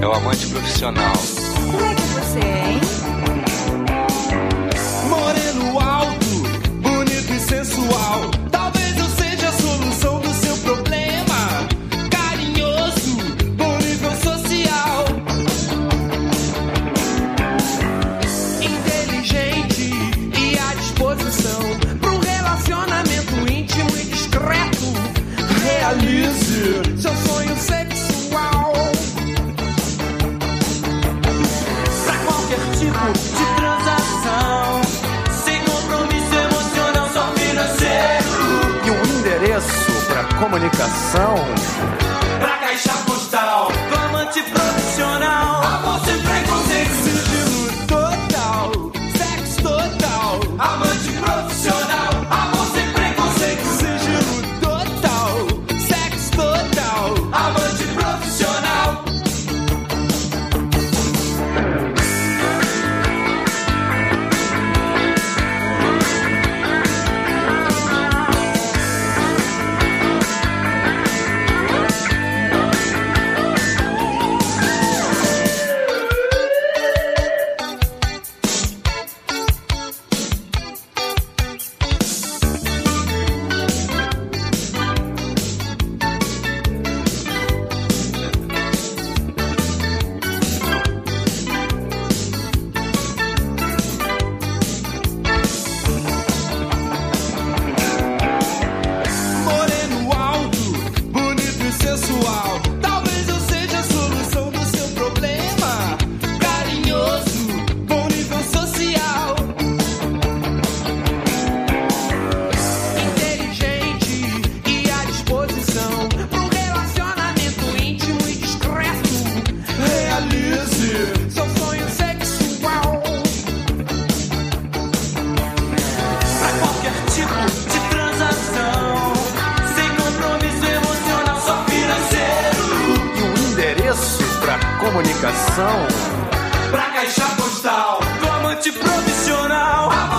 É o amante profissional. Como é que você é, hein? Moreno alto, bonito e sensual. comunicação. Pra caixa postal, amante profissional, amor sempre comunicação. Pra caixa postal, como profissional. A